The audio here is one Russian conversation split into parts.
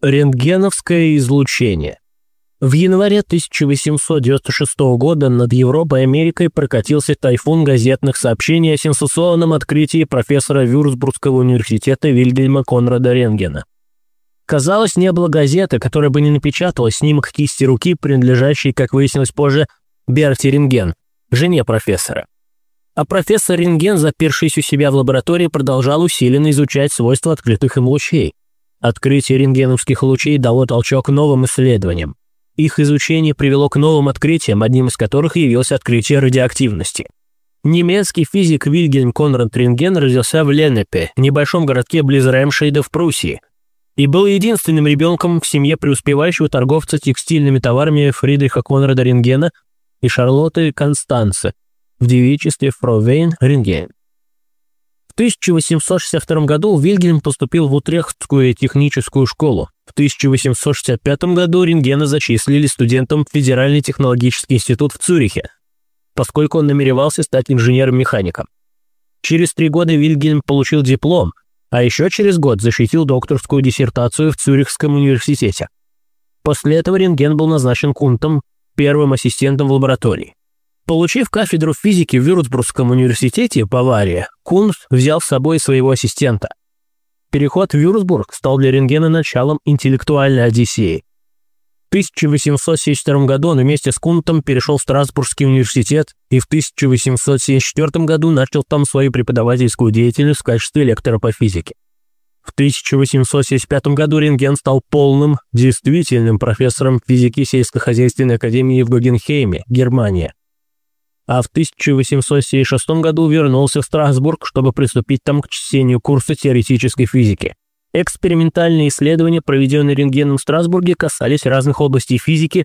Рентгеновское излучение. В январе 1896 года над Европой и Америкой прокатился тайфун газетных сообщений о сенсационном открытии профессора Вюрцбургского университета Вильгельма Конрада Рентгена. Казалось, не было газеты, которая бы не напечатала снимок кисти руки, принадлежащей, как выяснилось позже, Берти Рентген, жене профессора. А профессор Рентген, запершись у себя в лаборатории, продолжал усиленно изучать свойства открытых им лучей. Открытие рентгеновских лучей дало толчок новым исследованиям. Их изучение привело к новым открытиям, одним из которых явилось открытие радиоактивности. Немецкий физик Вильгельм Конрад Рентген родился в Ленепе, небольшом городке близ Ремшейда в Пруссии, и был единственным ребенком в семье преуспевающего торговца текстильными товарами Фридриха Конрада Рентгена и Шарлотты Констанце в девичестве Фровейн Рентген. 1862 году Вильгельм поступил в Утрехтскую техническую школу. В 1865 году Рентгена зачислили студентом в Федеральный технологический институт в Цюрихе, поскольку он намеревался стать инженером-механиком. Через три года Вильгельм получил диплом, а еще через год защитил докторскую диссертацию в Цюрихском университете. После этого Рентген был назначен кунтом, первым ассистентом в лаборатории. Получив кафедру физики в Вюрцбургском университете Бавария, Кунс взял с собой своего ассистента. Переход в Вюрцбург стал для рентгена началом интеллектуальной одиссеи. В 1872 году он вместе с Кунтом перешел в Страсбургский университет и в 1874 году начал там свою преподавательскую деятельность в качестве лектора по физике. В 1875 году рентген стал полным, действительным профессором физики сельскохозяйственной академии в Гогенхейме, Германия а в 1876 году вернулся в Страсбург, чтобы приступить там к чтению курса теоретической физики. Экспериментальные исследования, проведенные рентгеном в Страсбурге, касались разных областей физики,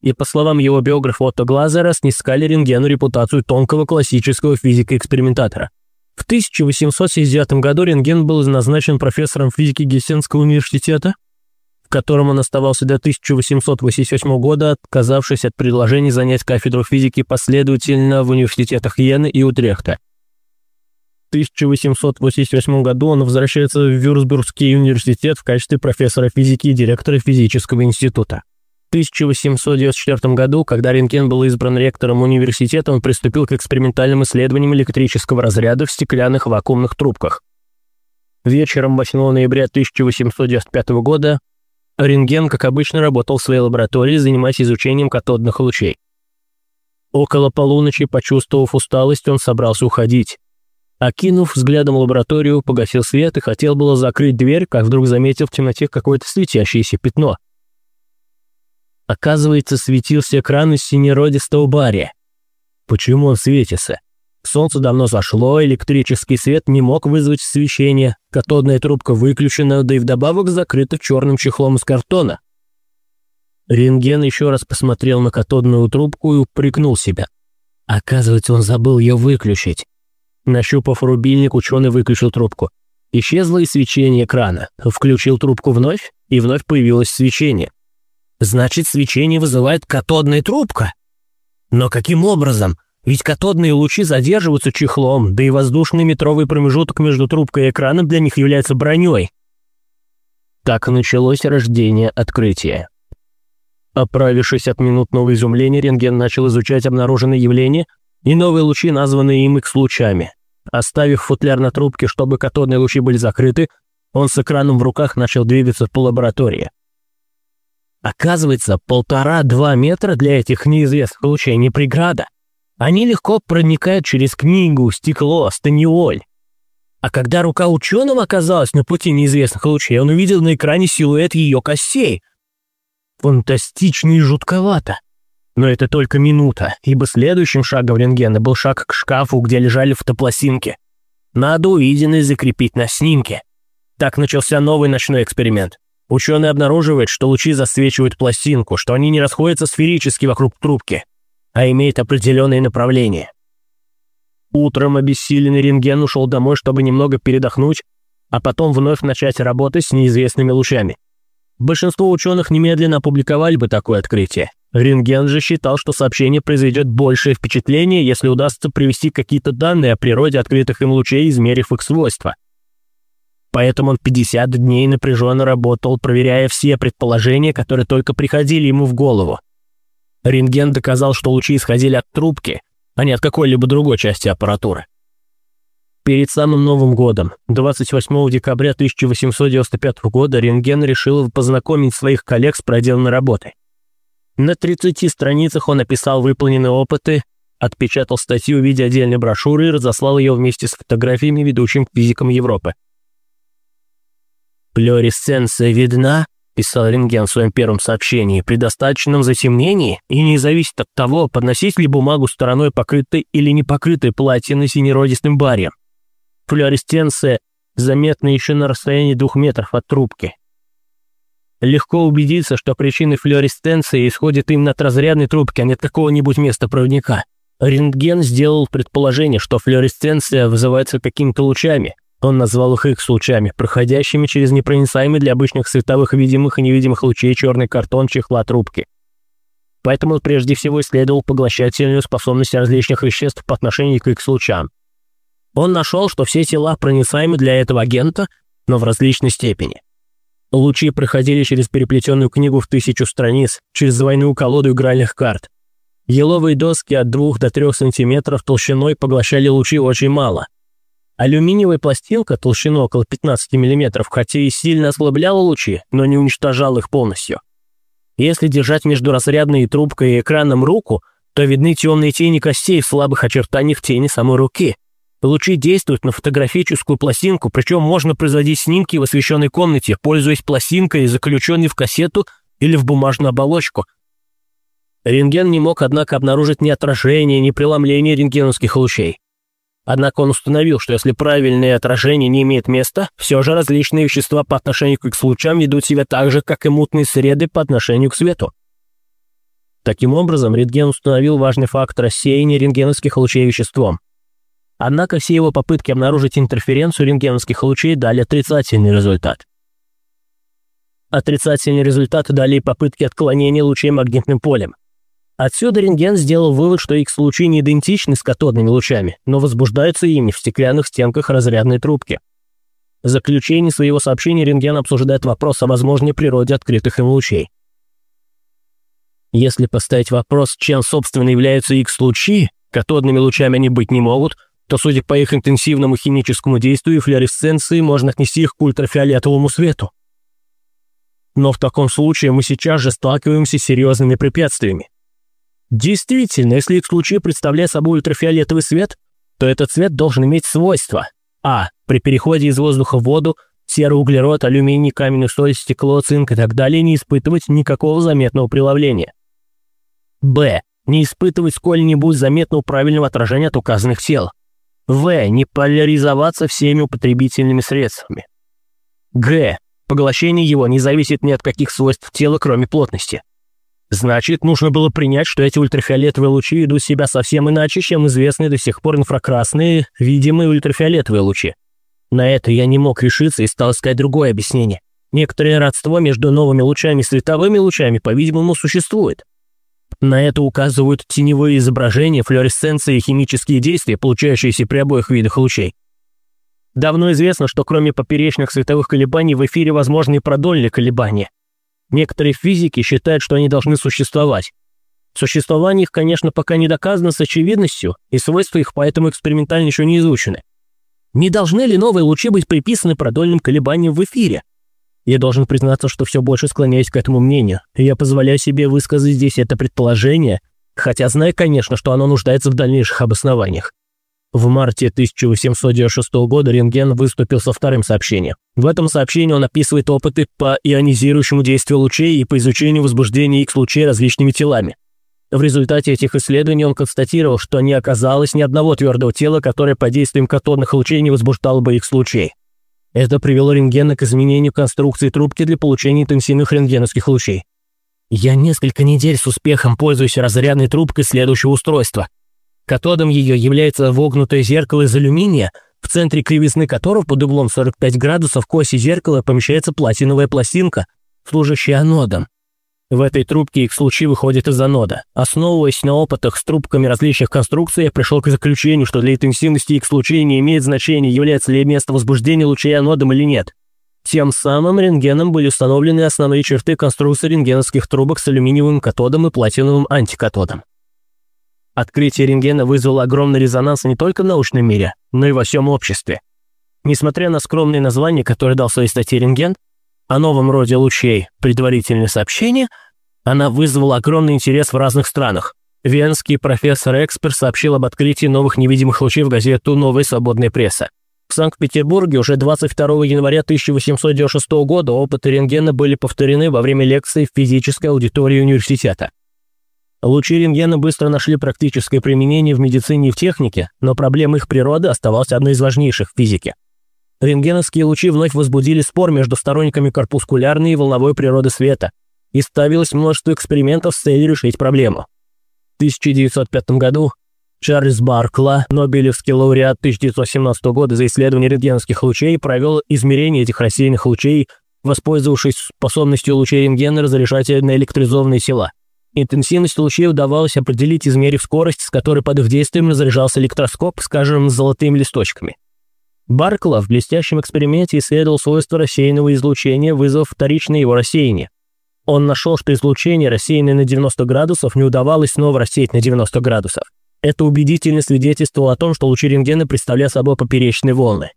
и, по словам его биографа Отто Глазера, снискали рентгену репутацию тонкого классического физика-экспериментатора. В 1879 году рентген был назначен профессором физики Гессенского университета, в котором он оставался до 1888 года, отказавшись от предложений занять кафедру физики последовательно в университетах Йены и Утрехта. В 1888 году он возвращается в Вюрцбургский университет в качестве профессора физики и директора физического института. В 1894 году, когда Рентген был избран ректором университета, он приступил к экспериментальным исследованиям электрического разряда в стеклянных вакуумных трубках. Вечером 8 ноября 1895 года Рентген, как обычно, работал в своей лаборатории, занимаясь изучением катодных лучей. Около полуночи, почувствовав усталость, он собрался уходить. Окинув взглядом лабораторию, погасил свет и хотел было закрыть дверь, как вдруг заметил в темноте какое-то светящееся пятно. Оказывается, светился экран из синеродистого бария. Почему он светится? Солнце давно зашло, электрический свет не мог вызвать освещение, катодная трубка выключена, да и вдобавок закрыта черным чехлом из картона. Рентген еще раз посмотрел на катодную трубку и упрекнул себя. Оказывается, он забыл ее выключить. Нащупав рубильник, ученый выключил трубку. Исчезло и свечение экрана. Включил трубку вновь, и вновь появилось свечение. Значит, свечение вызывает катодная трубка? Но каким образом? Ведь катодные лучи задерживаются чехлом, да и воздушный метровый промежуток между трубкой и экраном для них является броней. Так началось рождение открытия. Оправившись от минутного изумления, рентген начал изучать обнаруженные явления и новые лучи, названные им X-лучами. Оставив футляр на трубке, чтобы катодные лучи были закрыты, он с экраном в руках начал двигаться по лаборатории. Оказывается, полтора-два метра для этих неизвестных лучей не преграда. Они легко проникают через книгу, стекло, станиоль. А когда рука ученого оказалась на пути неизвестных лучей, он увидел на экране силуэт ее костей. Фантастично и жутковато. Но это только минута, ибо следующим шагом рентгена был шаг к шкафу, где лежали фотопластинки. Надо увиденное закрепить на снимке. Так начался новый ночной эксперимент. Ученый обнаруживает, что лучи засвечивают пластинку, что они не расходятся сферически вокруг трубки а имеет определенное направление. Утром обессиленный рентген ушел домой, чтобы немного передохнуть, а потом вновь начать работать с неизвестными лучами. Большинство ученых немедленно опубликовали бы такое открытие. Рентген же считал, что сообщение произведет большее впечатление, если удастся привести какие-то данные о природе открытых им лучей, измерив их свойства. Поэтому он 50 дней напряженно работал, проверяя все предположения, которые только приходили ему в голову. Рентген доказал, что лучи исходили от трубки, а не от какой-либо другой части аппаратуры. Перед самым Новым годом, 28 декабря 1895 года, Рентген решил познакомить своих коллег с проделанной работой. На 30 страницах он описал выполненные опыты, отпечатал статью в виде отдельной брошюры и разослал ее вместе с фотографиями ведущим физикам Европы. «Флюоресценция видна», – писал Рентген в своем первом сообщении, «при достаточном затемнении и не зависит от того, подносить ли бумагу стороной покрытой или не покрытой платино-синеродистым барьем. Флюоресценция заметна еще на расстоянии двух метров от трубки. Легко убедиться, что причиной флюоресценции исходит именно от разрядной трубки, а не от какого-нибудь места проводника. Рентген сделал предположение, что флюоресценция вызывается какими-то лучами. Он назвал их X-лучами, проходящими через непроницаемый для обычных световых видимых и невидимых лучей черный картон чехла трубки. Поэтому он прежде всего исследовал поглощательную способность различных веществ по отношению к X-лучам. Он нашел, что все тела проницаемы для этого агента, но в различной степени. Лучи проходили через переплетенную книгу в тысячу страниц, через двойную колоду игральных карт. Еловые доски от 2 до 3 сантиметров толщиной поглощали лучи очень мало. Алюминиевая пластинка толщиной около 15 мм, хотя и сильно ослабляла лучи, но не уничтожала их полностью. Если держать между разрядной трубкой и экраном руку, то видны темные тени костей в слабых очертаниях тени самой руки – Лучи действуют на фотографическую пластинку, причем можно производить снимки в освещенной комнате, пользуясь пластинкой, заключенной в кассету или в бумажную оболочку. Рентген не мог, однако, обнаружить ни отражения, ни преломления рентгеновских лучей. Однако он установил, что если правильное отражение не имеет места, все же различные вещества по отношению к X-лучам ведут себя так же, как и мутные среды по отношению к свету. Таким образом, рентген установил важный факт рассеяния рентгеновских лучей веществом. Однако все его попытки обнаружить интерференцию рентгеновских лучей дали отрицательный результат. Отрицательный результат дали попытки отклонения лучей магнитным полем. Отсюда рентген сделал вывод, что X-лучи не идентичны с катодными лучами, но возбуждаются ими в стеклянных стенках разрядной трубки. В заключении своего сообщения рентген обсуждает вопрос о возможной природе открытых им лучей. Если поставить вопрос, чем собственно являются X-лучи, катодными лучами они быть не могут – то, судя по их интенсивному химическому действию и флуоресценции, можно отнести их к ультрафиолетовому свету. Но в таком случае мы сейчас же сталкиваемся с серьезными препятствиями. Действительно, если X-лучи представляют собой ультрафиолетовый свет, то этот цвет должен иметь свойства а. При переходе из воздуха в воду серый углерод, алюминий, каменную соль, стекло, цинк и так далее не испытывать никакого заметного преломления. б. Не испытывать сколь-нибудь заметного правильного отражения от указанных тел. В. Не поляризоваться всеми употребительными средствами. Г. Поглощение его не зависит ни от каких свойств тела, кроме плотности. Значит, нужно было принять, что эти ультрафиолетовые лучи ведут себя совсем иначе, чем известные до сих пор инфракрасные, видимые ультрафиолетовые лучи. На это я не мог решиться и стал искать другое объяснение. Некоторое родство между новыми лучами и световыми лучами, по-видимому, существует. На это указывают теневые изображения, флуоресценции и химические действия, получающиеся при обоих видах лучей. Давно известно, что кроме поперечных световых колебаний в эфире возможны и продольные колебания. Некоторые физики считают, что они должны существовать. Существование их, конечно, пока не доказано с очевидностью, и свойства их поэтому экспериментально еще не изучены. Не должны ли новые лучи быть приписаны продольным колебаниям в эфире? Я должен признаться, что все больше склоняюсь к этому мнению, и я позволяю себе высказать здесь это предположение, хотя знаю, конечно, что оно нуждается в дальнейших обоснованиях. В марте 1896 года Рентген выступил со вторым сообщением. В этом сообщении он описывает опыты по ионизирующему действию лучей и по изучению возбуждения X-лучей различными телами. В результате этих исследований он констатировал, что не оказалось ни одного твердого тела, которое под действием катодных лучей не возбуждало бы X-лучей. Это привело рентгена к изменению конструкции трубки для получения интенсивных рентгеновских лучей. Я несколько недель с успехом пользуюсь разрядной трубкой следующего устройства. Катодом ее является вогнутое зеркало из алюминия, в центре кривизны которого под углом 45 градусов к оси зеркала помещается платиновая пластинка, служащая анодом. В этой трубке X-лучи выходят из анода. Основываясь на опытах с трубками различных конструкций, я пришел к заключению, что для интенсивности X-лучей не имеет значения, является ли место возбуждения лучей анодом или нет. Тем самым рентгеном были установлены основные черты конструкции рентгеновских трубок с алюминиевым катодом и платиновым антикатодом. Открытие рентгена вызвало огромный резонанс не только в научном мире, но и во всем обществе. Несмотря на скромное название, которое дал своей статье «Рентген», о новом роде лучей предварительное сообщение, она вызвала огромный интерес в разных странах. Венский профессор Экспер сообщил об открытии новых невидимых лучей в газету «Новая свободная пресса». В Санкт-Петербурге уже 22 января 1896 года опыты рентгена были повторены во время лекции в физической аудитории университета. Лучи рентгена быстро нашли практическое применение в медицине и в технике, но проблема их природы оставалась одной из важнейших в физике – Рентгеновские лучи вновь возбудили спор между сторонниками корпускулярной и волновой природы света, и ставилось множество экспериментов с целью решить проблему. В 1905 году Чарльз Баркла, Нобелевский лауреат 1917 года за исследование рентгеновских лучей, провел измерение этих рассеянных лучей, воспользовавшись способностью лучей рентгена разрешать наэлектризованные тела. Интенсивность лучей удавалось определить, измерив скорость, с которой под их действием разряжался электроскоп, скажем, с золотыми листочками. Баркла в блестящем эксперименте исследовал свойства рассеянного излучения, вызвав вторичное его рассеяние. Он нашел, что излучение, рассеянное на 90 градусов, не удавалось снова рассеять на 90 градусов. Это убедительно свидетельствовало о том, что лучи рентгена представляют собой поперечные волны.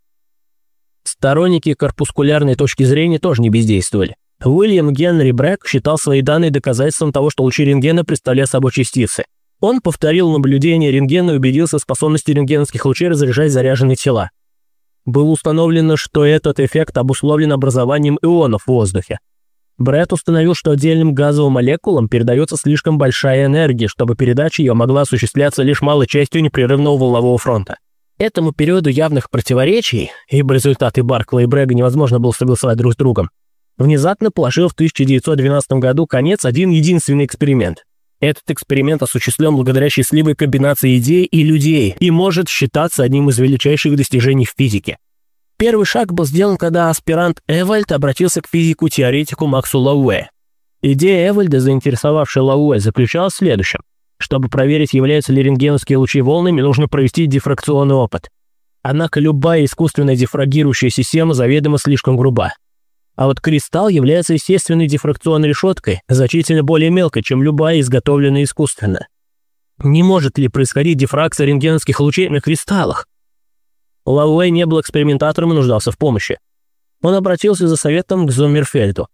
Сторонники корпускулярной точки зрения тоже не бездействовали. Уильям Генри Брэк считал свои данные доказательством того, что лучи рентгена представляют собой частицы. Он повторил наблюдение рентгена и убедился в способности рентгеновских лучей разряжать заряженные тела было установлено, что этот эффект обусловлен образованием ионов в воздухе. Брэд установил, что отдельным газовым молекулам передается слишком большая энергия, чтобы передача ее могла осуществляться лишь малой частью непрерывного волнового фронта. Этому периоду явных противоречий, ибо результаты Баркла и Брэга невозможно было согласовать друг с другом, внезапно положил в 1912 году конец один единственный эксперимент. Этот эксперимент осуществлен благодаря счастливой комбинации идей и людей и может считаться одним из величайших достижений в физике. Первый шаг был сделан, когда аспирант Эвальд обратился к физику-теоретику Максу Лауэ. Идея Эвальда, заинтересовавшая Лауэ, заключалась в следующем. Чтобы проверить, являются ли рентгеновские лучи волнами, нужно провести дифракционный опыт. Однако любая искусственная дифрагирующая система заведомо слишком груба. А вот кристалл является естественной дифракционной решеткой, значительно более мелкой, чем любая, изготовленная искусственно. Не может ли происходить дифракция рентгеновских лучей на кристаллах? Лауэй не был экспериментатором и нуждался в помощи. Он обратился за советом к Зоммерфельду,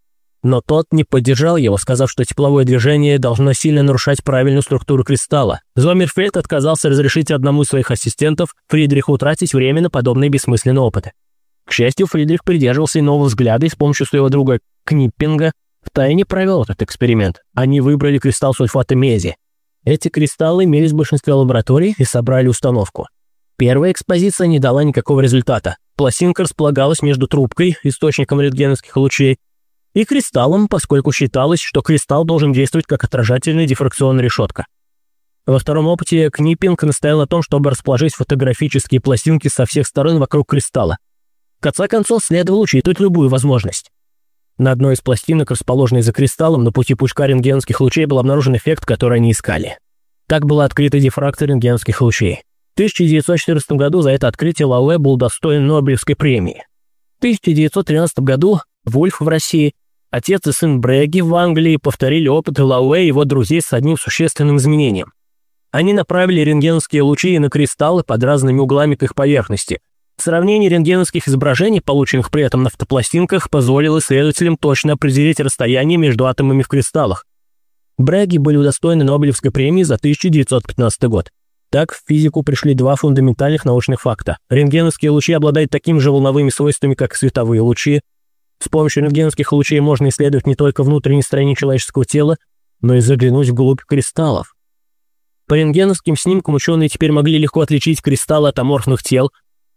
но тот не поддержал его, сказав, что тепловое движение должно сильно нарушать правильную структуру кристалла. Зоммерфельд отказался разрешить одному из своих ассистентов, Фридриху, тратить время на подобные бессмысленные опыты. К счастью, Фридрих придерживался иного взгляда и с помощью своего друга Книппинга втайне провел этот эксперимент. Они выбрали кристалл сульфата меди. Эти кристаллы имелись в большинстве лабораторий и собрали установку. Первая экспозиция не дала никакого результата. Пластинка располагалась между трубкой, источником рентгеновских лучей, и кристаллом, поскольку считалось, что кристалл должен действовать как отражательная дифракционная решетка. Во втором опыте Книппинг настоял на том, чтобы расположить фотографические пластинки со всех сторон вокруг кристалла. Конце концов, следовало учитывать любую возможность. На одной из пластинок, расположенной за кристаллом, на пути пучка рентгеновских лучей был обнаружен эффект, который они искали. Так была открыта дифракция рентгеновских лучей. В 1914 году за это открытие Лауэ был достоин Нобелевской премии. В 1913 году Вульф в России, отец и сын Бреги в Англии повторили опыты Лауэ и его друзей с одним существенным изменением. Они направили рентгеновские лучи на кристаллы под разными углами к их поверхности, Сравнение рентгеновских изображений, полученных при этом на фотопластинках, позволило исследователям точно определить расстояние между атомами в кристаллах. Брэги были удостоены Нобелевской премии за 1915 год. Так в физику пришли два фундаментальных научных факта. Рентгеновские лучи обладают такими же волновыми свойствами, как световые лучи. С помощью рентгеновских лучей можно исследовать не только внутренние стороны человеческого тела, но и заглянуть вглубь кристаллов. По рентгеновским снимкам ученые теперь могли легко отличить кристаллы от аморфных тел,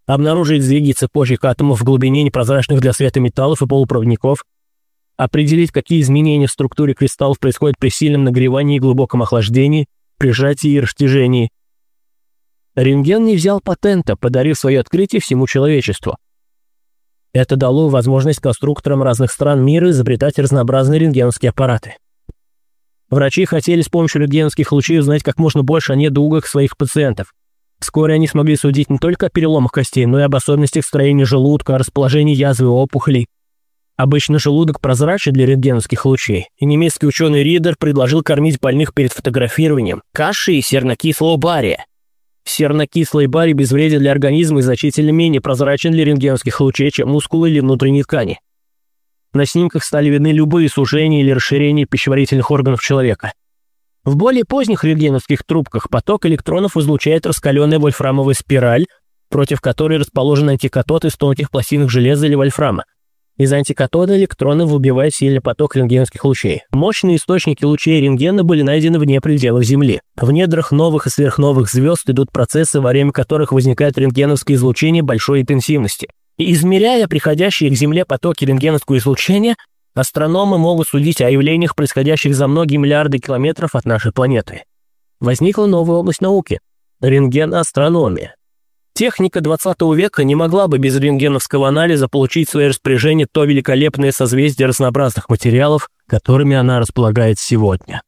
обнаружить сдвиги цепочек атомов в глубине непрозрачных для света металлов и полупроводников, определить, какие изменения в структуре кристаллов происходят при сильном нагревании и глубоком охлаждении, при сжатии и растяжении. Рентген не взял патента, подарив свое открытие всему человечеству. Это дало возможность конструкторам разных стран мира изобретать разнообразные рентгеновские аппараты. Врачи хотели с помощью рентгеновских лучей узнать как можно больше о недугах своих пациентов. Вскоре они смогли судить не только о переломах костей, но и об особенностях строения желудка, о расположении язвы и опухолей. Обычно желудок прозрачен для рентгеновских лучей, и немецкий ученый Ридер предложил кормить больных перед фотографированием кашей и сернокислого бария. Сернокислый барий безвреден для организма и значительно менее прозрачен для рентгеновских лучей, чем мускулы или внутренние ткани. На снимках стали видны любые сужения или расширения пищеварительных органов человека. В более поздних рентгеновских трубках поток электронов излучает раскаленная вольфрамовая спираль, против которой расположен антикатод из тонких пластинок железа или вольфрама. Из антикатода электроны выбивают сильный поток рентгеновских лучей. Мощные источники лучей рентгена были найдены вне пределов Земли. В недрах новых и сверхновых звезд идут процессы, во время которых возникает рентгеновское излучение большой интенсивности. И измеряя приходящие к Земле потоки рентгеновского излучения, астрономы могут судить о явлениях, происходящих за многие миллиарды километров от нашей планеты. Возникла новая область науки – рентгеноастрономия. Техника 20 века не могла бы без рентгеновского анализа получить в свое распоряжение то великолепное созвездие разнообразных материалов, которыми она располагает сегодня.